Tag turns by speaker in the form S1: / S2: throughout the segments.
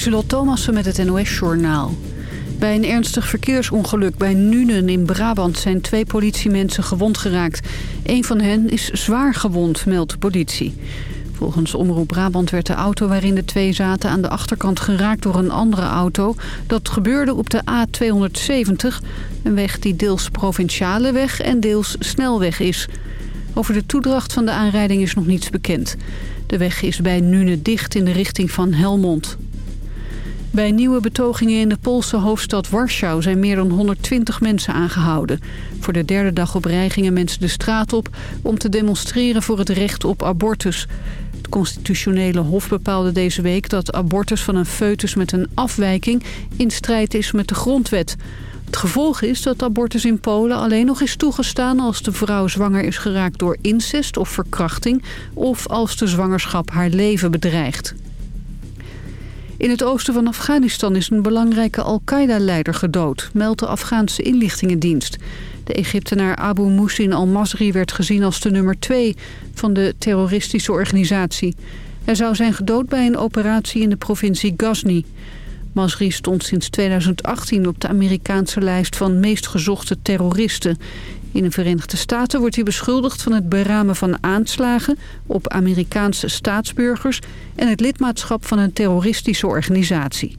S1: Lieselot Thomassen met het NOS-journaal. Bij een ernstig verkeersongeluk bij Nuenen in Brabant zijn twee politiemensen gewond geraakt. Een van hen is zwaar gewond, meldt politie. Volgens Omroep Brabant werd de auto waarin de twee zaten aan de achterkant geraakt door een andere auto. Dat gebeurde op de A270, een weg die deels provinciale weg en deels snelweg is. Over de toedracht van de aanrijding is nog niets bekend. De weg is bij Nune dicht in de richting van Helmond. Bij nieuwe betogingen in de Poolse hoofdstad Warschau zijn meer dan 120 mensen aangehouden. Voor de derde dag op rij mensen de straat op om te demonstreren voor het recht op abortus. Het constitutionele hof bepaalde deze week dat abortus van een foetus met een afwijking in strijd is met de grondwet. Het gevolg is dat abortus in Polen alleen nog is toegestaan als de vrouw zwanger is geraakt door incest of verkrachting of als de zwangerschap haar leven bedreigt. In het oosten van Afghanistan is een belangrijke Al-Qaeda-leider gedood, meldt de Afghaanse inlichtingendienst. De Egyptenaar Abu Musin al-Masri werd gezien als de nummer 2 van de terroristische organisatie. Hij zou zijn gedood bij een operatie in de provincie Ghazni. Masri stond sinds 2018 op de Amerikaanse lijst van meest gezochte terroristen. In de Verenigde Staten wordt hij beschuldigd van het beramen van aanslagen op Amerikaanse staatsburgers en het lidmaatschap van een terroristische organisatie.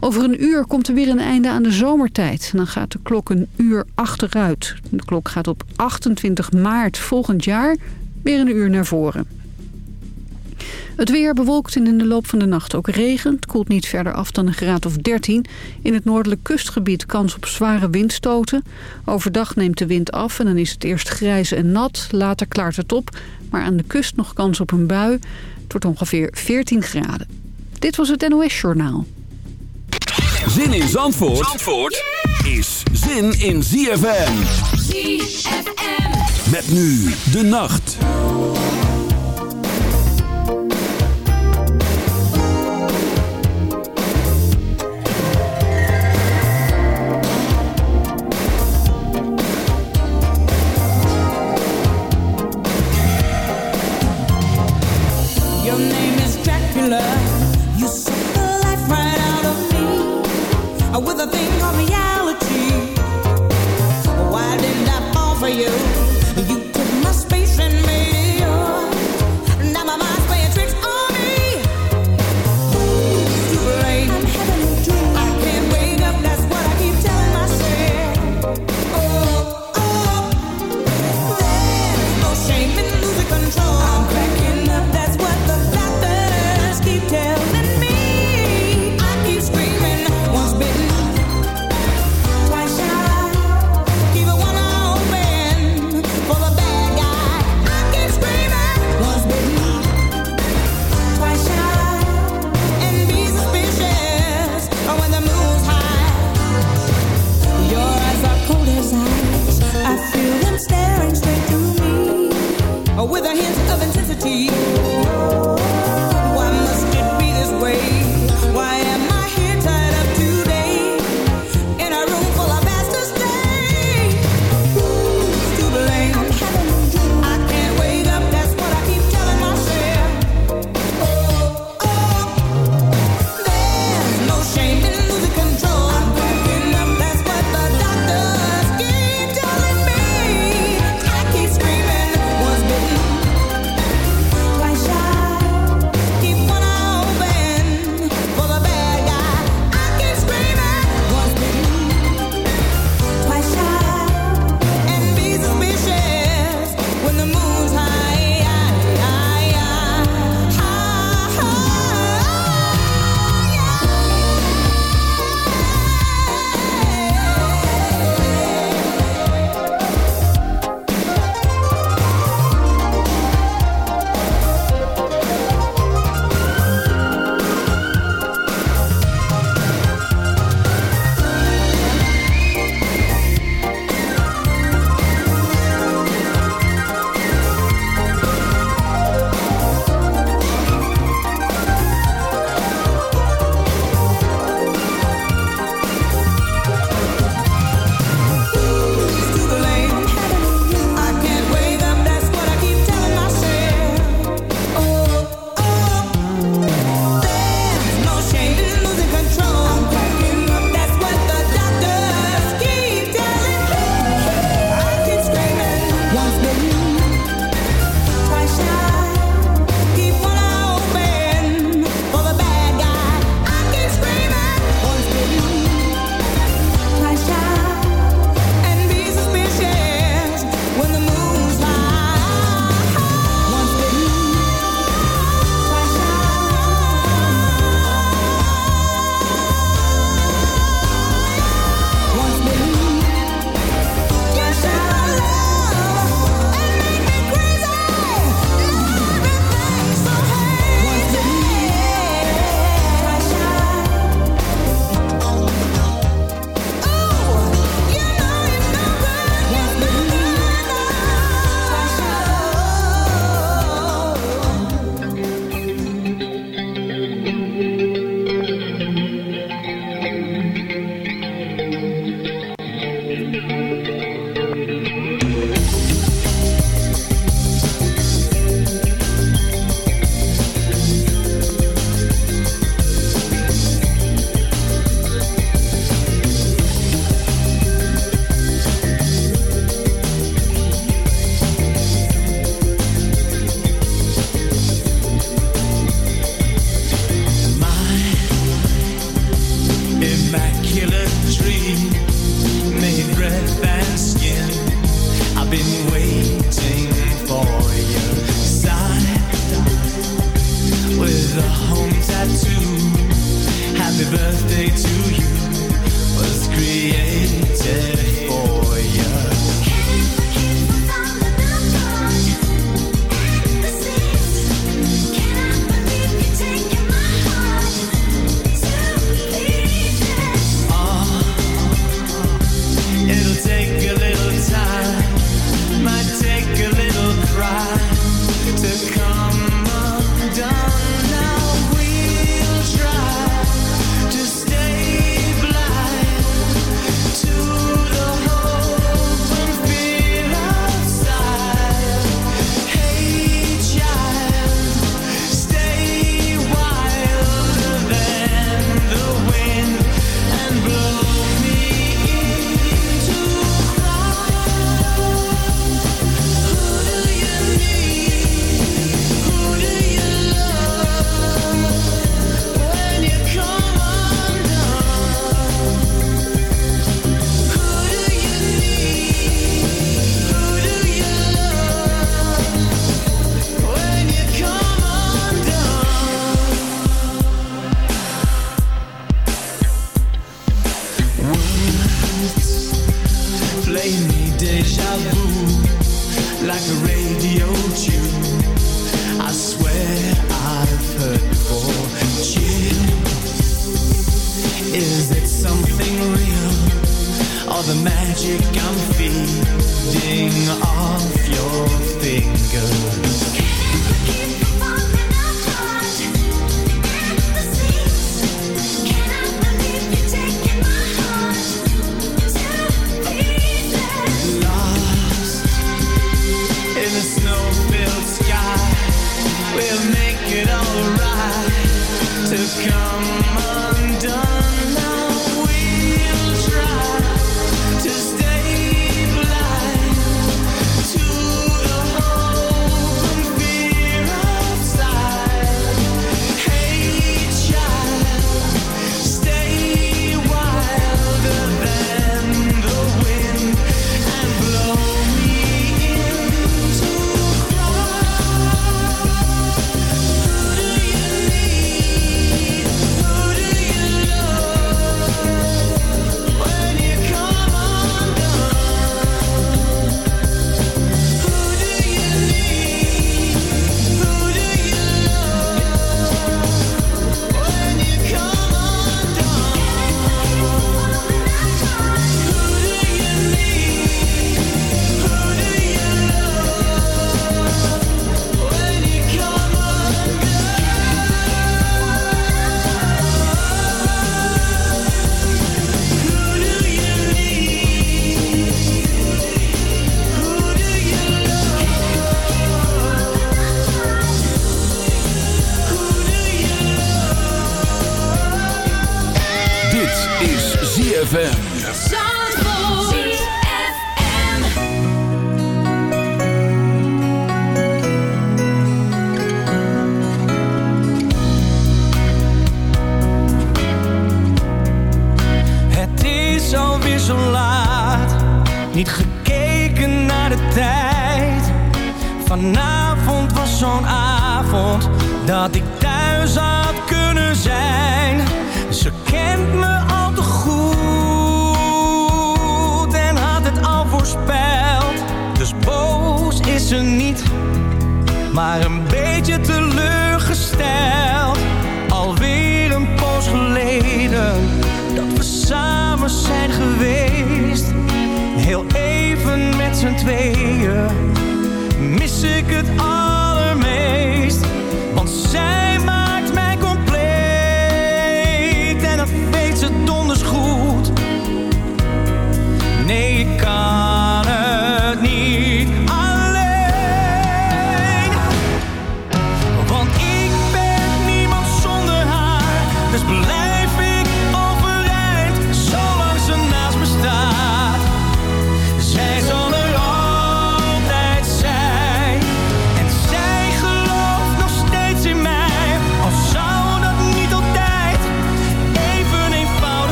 S1: Over een uur komt er weer een einde aan de zomertijd. Dan gaat de klok een uur achteruit. De klok gaat op 28 maart volgend jaar weer een uur naar voren. Het weer bewolkt en in de loop van de nacht ook regen. Het koelt niet verder af dan een graad of 13. In het noordelijk kustgebied kans op zware windstoten. Overdag neemt de wind af en dan is het eerst grijs en nat. Later klaart het op, maar aan de kust nog kans op een bui. Het wordt ongeveer 14 graden. Dit was het NOS Journaal.
S2: Zin in Zandvoort, Zandvoort is zin in ZFM. ZFM. Met nu de nacht.
S3: hands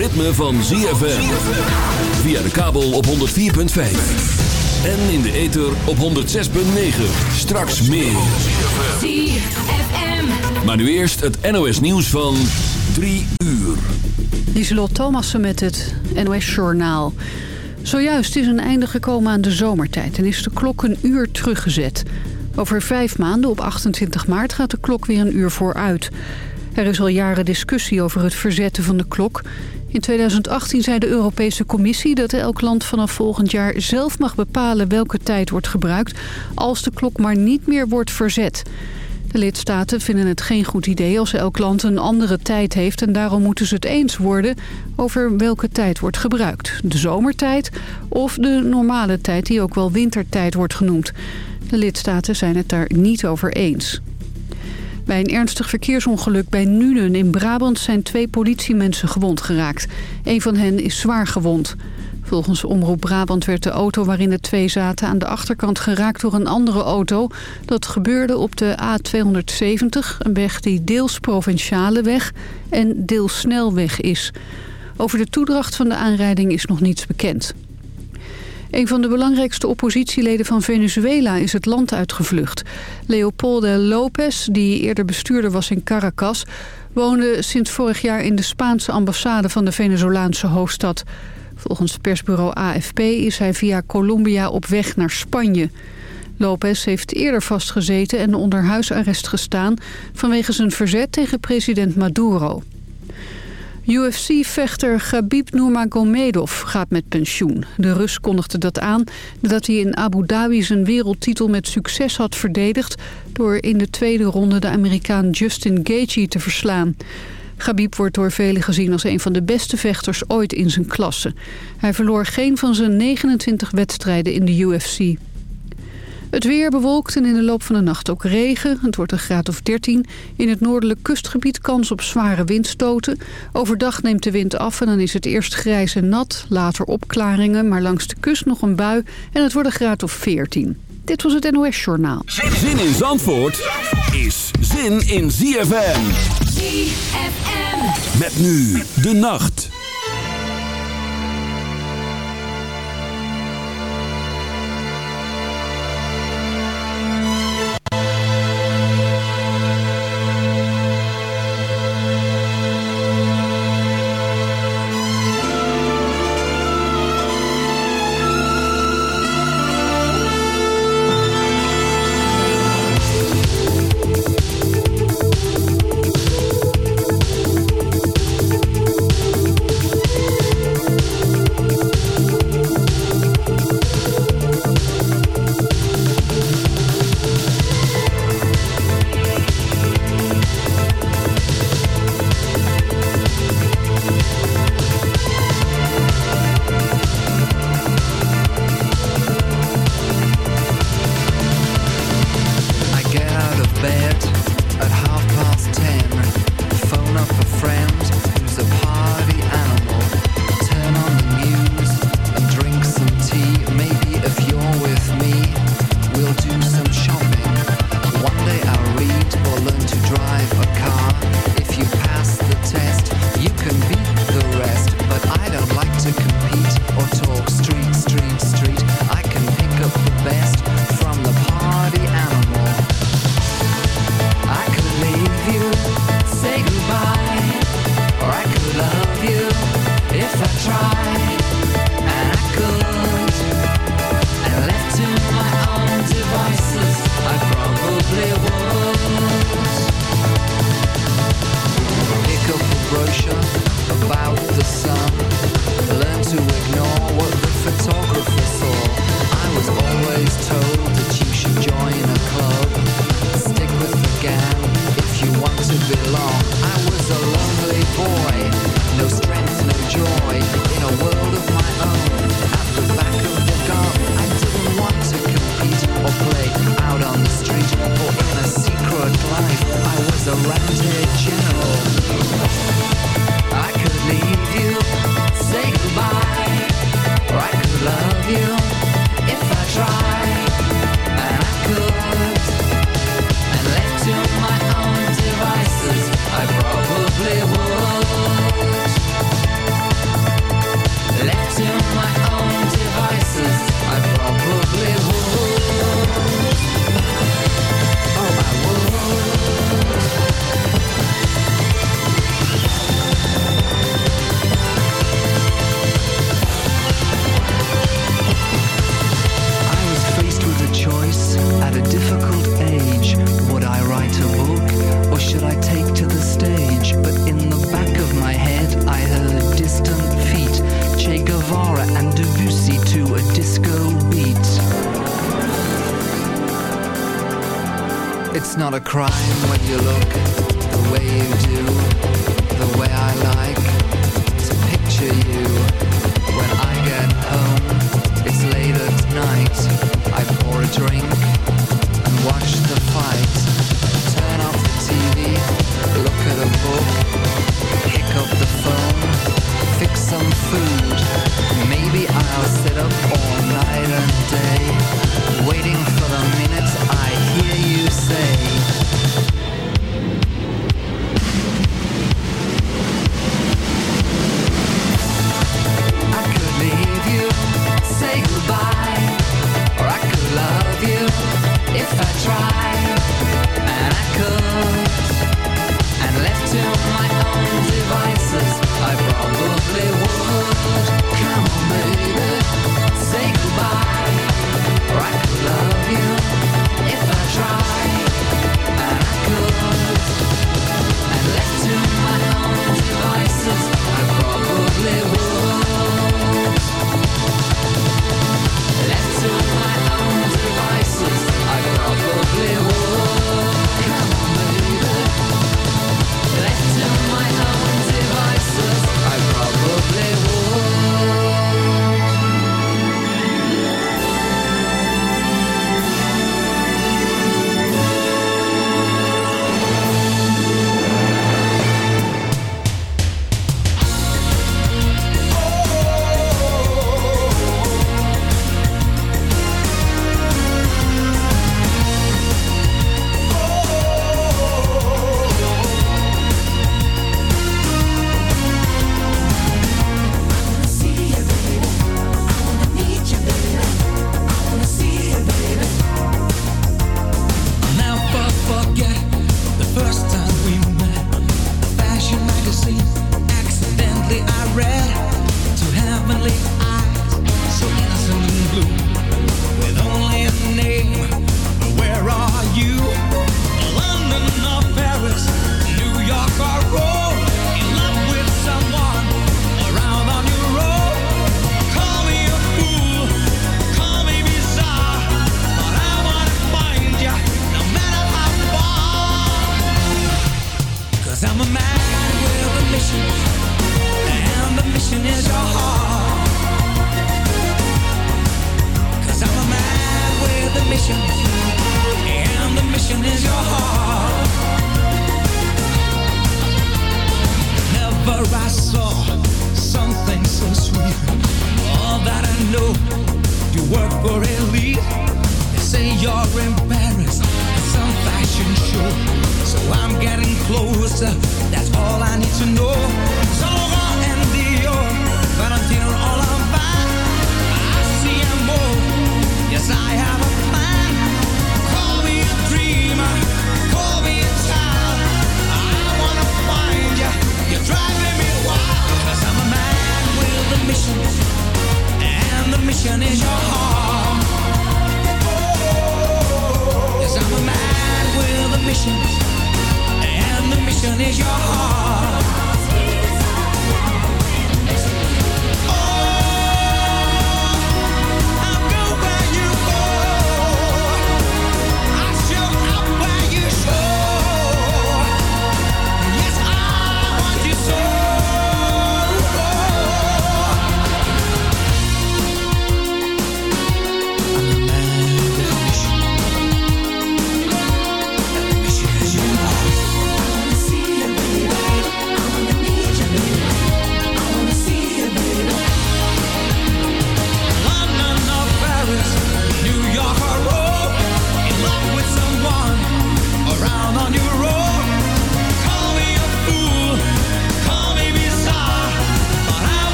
S2: ritme van ZFM. Via de kabel op 104.5. En in de ether op 106.9. Straks meer. Maar nu eerst het NOS nieuws van 3 uur.
S1: Lieselot Thomassen met het NOS Journaal. Zojuist is een einde gekomen aan de zomertijd en is de klok een uur teruggezet. Over vijf maanden, op 28 maart, gaat de klok weer een uur vooruit. Er is al jaren discussie over het verzetten van de klok. In 2018 zei de Europese Commissie dat elk land vanaf volgend jaar zelf mag bepalen welke tijd wordt gebruikt... als de klok maar niet meer wordt verzet. De lidstaten vinden het geen goed idee als elk land een andere tijd heeft... en daarom moeten ze het eens worden over welke tijd wordt gebruikt. De zomertijd of de normale tijd die ook wel wintertijd wordt genoemd. De lidstaten zijn het daar niet over eens. Bij een ernstig verkeersongeluk bij Nuenen in Brabant zijn twee politiemensen gewond geraakt. Een van hen is zwaar gewond. Volgens Omroep Brabant werd de auto waarin de twee zaten aan de achterkant geraakt door een andere auto. Dat gebeurde op de A270, een weg die deels provinciale weg en deels snelweg is. Over de toedracht van de aanrijding is nog niets bekend. Een van de belangrijkste oppositieleden van Venezuela is het land uitgevlucht. Leopoldo López, die eerder bestuurder was in Caracas... woonde sinds vorig jaar in de Spaanse ambassade van de Venezolaanse hoofdstad. Volgens persbureau AFP is hij via Colombia op weg naar Spanje. López heeft eerder vastgezeten en onder huisarrest gestaan... vanwege zijn verzet tegen president Maduro. UFC-vechter Khabib Nurmagomedov gaat met pensioen. De Rus kondigde dat aan nadat hij in Abu Dhabi zijn wereldtitel met succes had verdedigd... door in de tweede ronde de Amerikaan Justin Gaethje te verslaan. Khabib wordt door velen gezien als een van de beste vechters ooit in zijn klasse. Hij verloor geen van zijn 29 wedstrijden in de UFC. Het weer bewolkt en in de loop van de nacht ook regen. Het wordt een graad of 13. In het noordelijk kustgebied kans op zware windstoten. Overdag neemt de wind af en dan is het eerst grijs en nat. Later opklaringen, maar langs de kust nog een bui. En het wordt een graad of 14. Dit was het NOS Journaal.
S2: Zin in Zandvoort is zin in ZFM.
S4: ZFM.
S2: Met nu de nacht.
S5: try.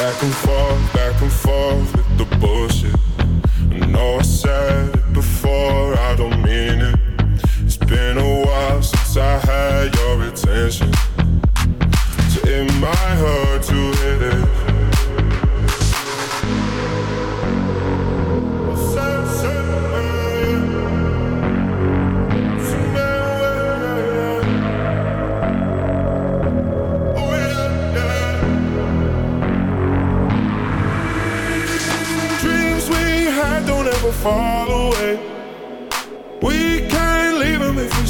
S6: back and forth, back and forth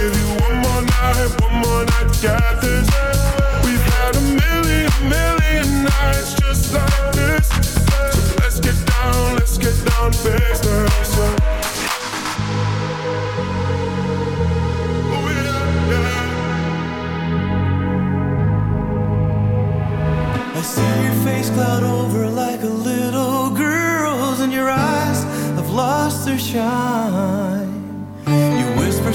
S6: Give you one more night, one more night. We've had a million, million nights just like this. So let's get down, let's get down to business. Oh, yeah, yeah.
S7: I see your face cloud over like a little girl's, and your eyes have lost their shine.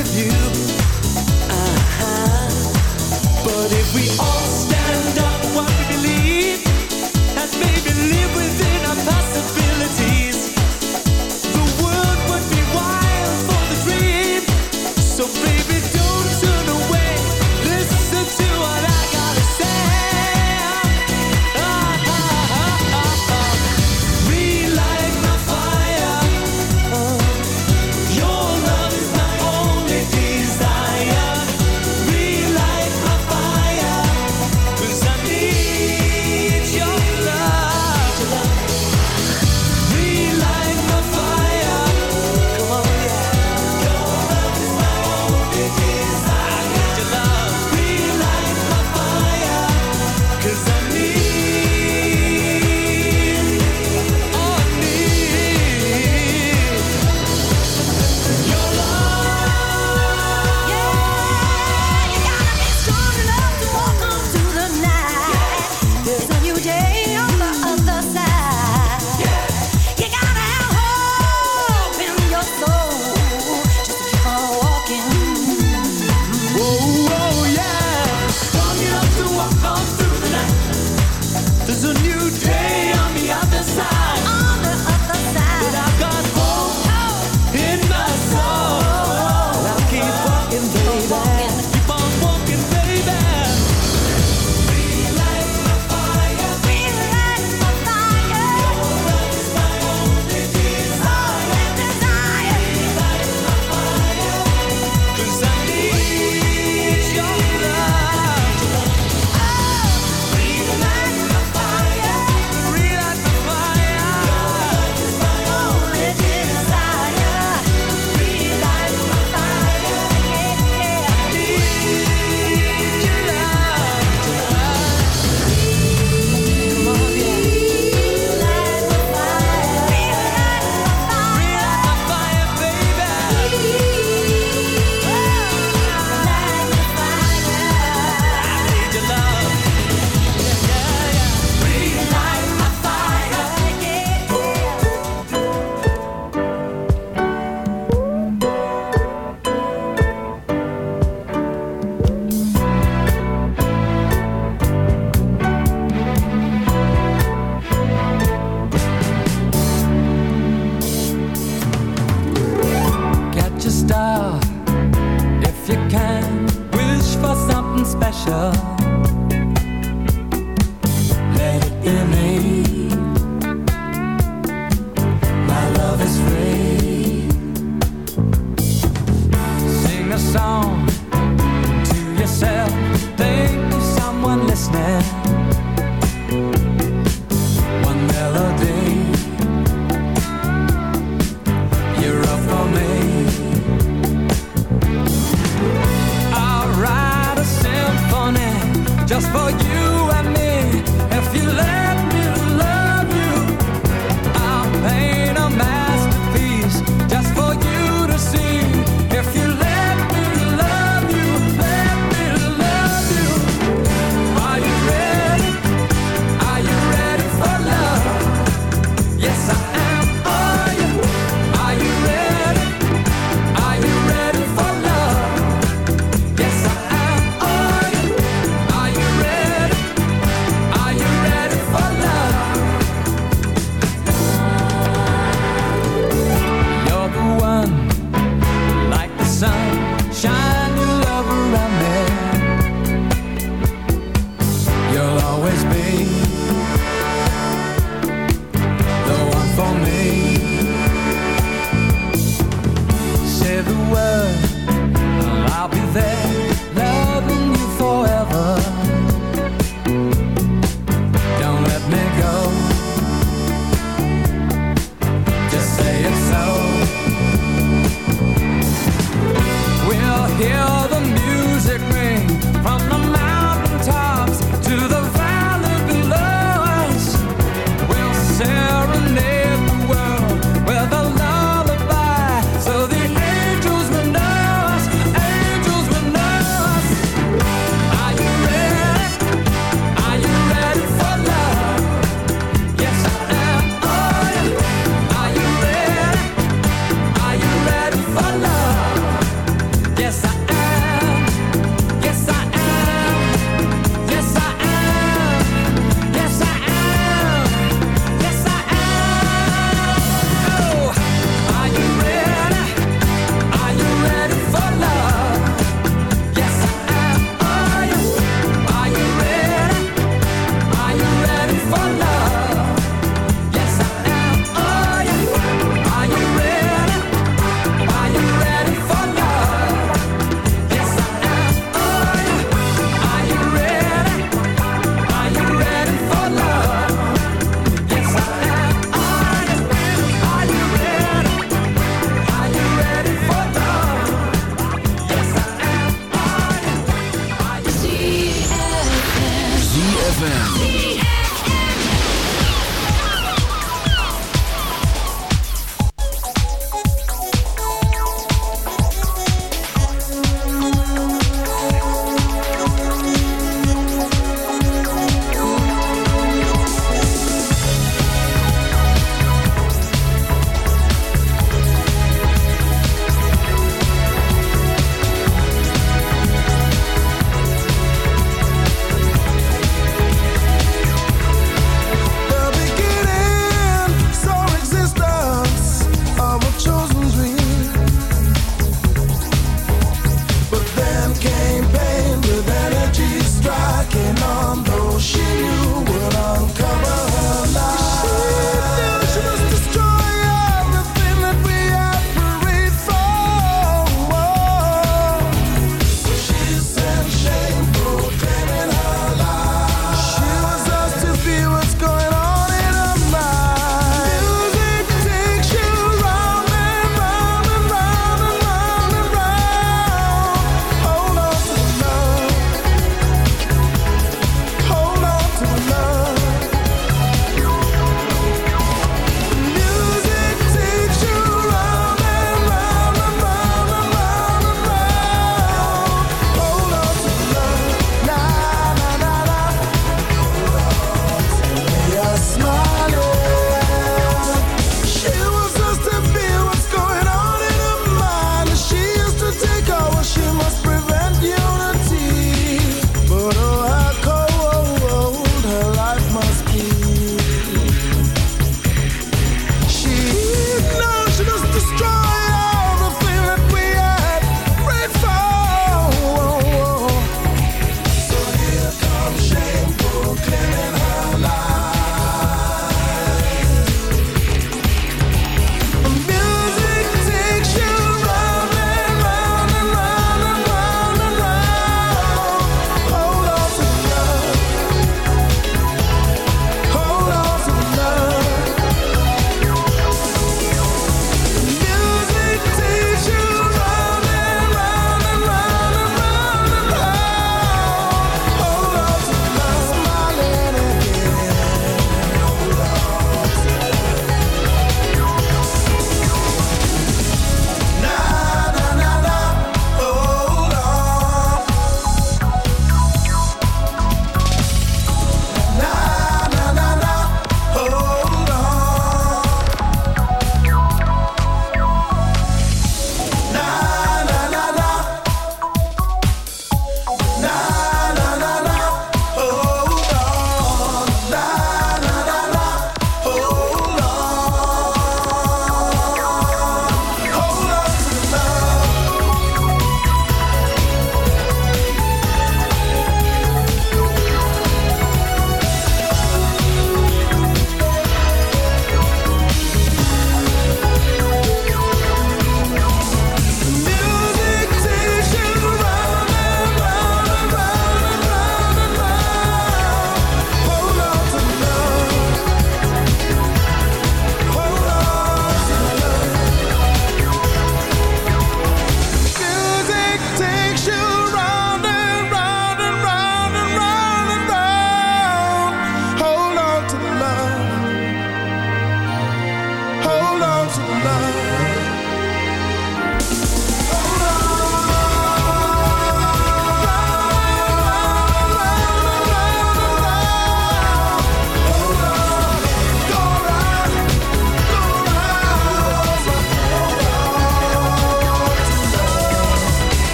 S8: With you.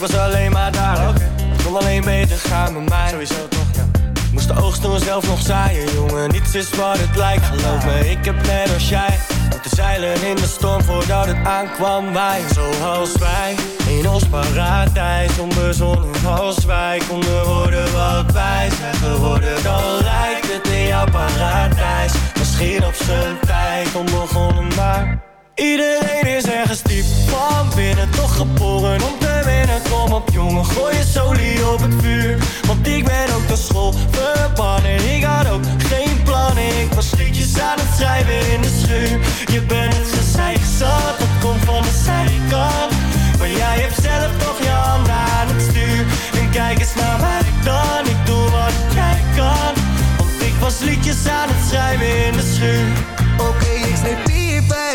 S9: Was alleen maar daar, oké. Kon alleen beter gaan met mij. Sowieso toch, ja. Moest de oogst toen zelf nog zaaien, jongen. Niets is wat het lijkt, geloof me Ik heb net als jij Moeten zeilen in de storm voordat het aankwam. Wij, zoals wij In ons paradijs, onbezonnen als wij Konden worden wat wij zijn geworden. Dan lijkt het in jouw paradijs. Misschien op zijn tijd, onbegonnen maar Iedereen is ergens diep van binnen Toch geboren om te winnen. Kom op jongen, gooi je solie op het vuur. Want ik ben ook naar school verbannen Ik had ook geen plannen. Ik was liedjes aan het schrijven in de schuur. Je bent het gezeik zat, dat komt van de zijkant. Maar jij hebt zelf toch je aan het stuur. En kijk eens naar mij dan, ik doe wat jij kan. Want ik was liedjes aan het schrijven in de schuur.
S10: Oké, ik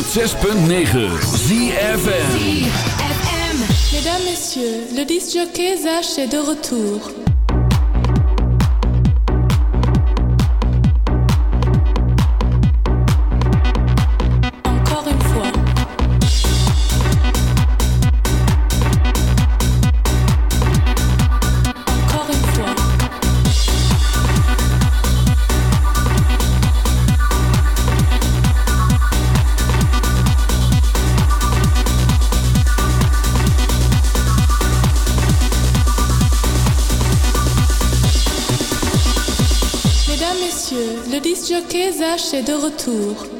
S2: 106.9 ZFM.
S11: Mesdames, Messieurs, le disc jockey Zach est de retour. Disc jockey Zach est de retour.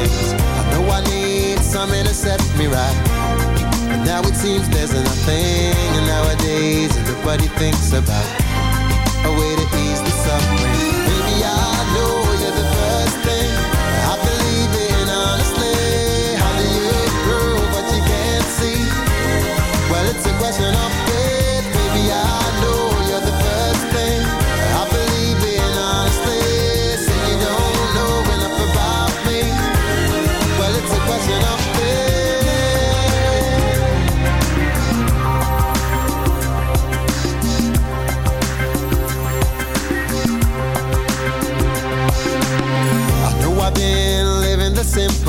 S12: I know I need something to set me right. But now it seems there's nothing, and nowadays everybody thinks about a way to ease the suffering.